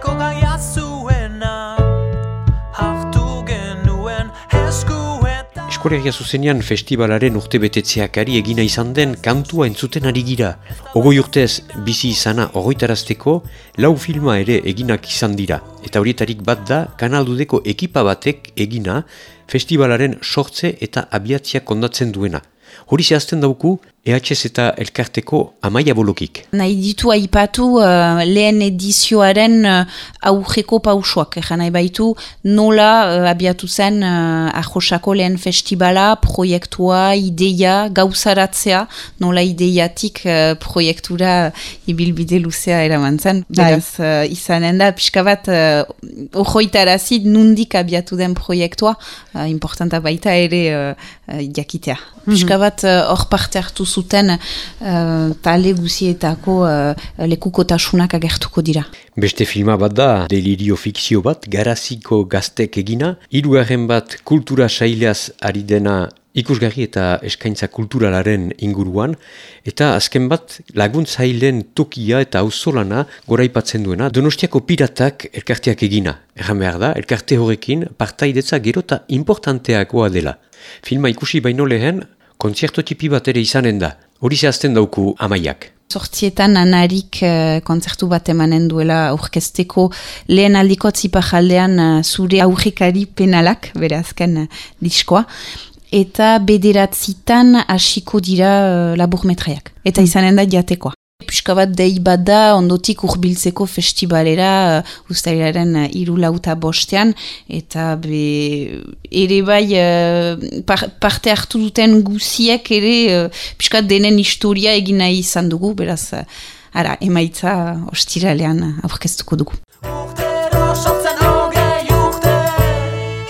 Etxeko gaia zuena Hartu genuen eskuetan Eskoregia zuzenean festivalaren urtebetetzeak ari egina izan den kantua entzuten ari gira. Ogoi urtez bizi izana ogoitarazteko lau filma ere eginak izan dira. Eta horietarik bat da kanaldudeko ekipa batek egina festivalaren sortze eta abiatzia kondatzen duena. Hori zehazten dauku EHS eta elkarteko amaia bolokik. Nahi ditu aipatu uh, lehen edizioaren uh, aurreko pausoak. Egan nahi baitu nola uh, abiatu zen uh, ahosako lehen festivala, proiektua, ideia, gauzaratzea, nola ideiatik uh, proiektura ibilbide luzea eraman zen. Bai. Beraz, uh, izanen da, pixka bat, uh, nundik abiatu den proiektua, uh, importanta baita ere uh, uh, jakitea. Mhm. Pixka bat, hor parte hartu zuten uh, tale guzietako uh, lekukotasunak agertuko dira. Beste filma bat da, delirio fikzio bat, garaziko gaztek egina, hirugarren bat kultura saileaz ari dena ikusgarri eta eskaintza kulturalaren inguruan, eta azken bat laguntzailen tokia eta auzolana goraipatzen duena, donostiako piratak elkarteak egina. Erran behar da, elkarte horrekin partaidetza gero eta importanteakoa dela. Filma ikusi baino lehen, kontzerto tipi bat ere izanen da. Hori zehazten dauku amaiak. Zortzietan anarik uh, kontzertu bat emanen duela aurkezteko lehen aldiko jaldean uh, zure aurrekari penalak, bere azken uh, diskoa, eta bederatzitan hasiko dira uh, laburmetraiak. Eta izanen da jatekoa. Piska bat dei bat da ondotik urbiltzeko festivalera uh, ustailaren uh, iru lauta bostean eta be, ere bai uh, parte hartu duten guziek ere uh, piska denen historia egina izan dugu beraz uh, ara emaitza ostiralean aurkeztuko dugu.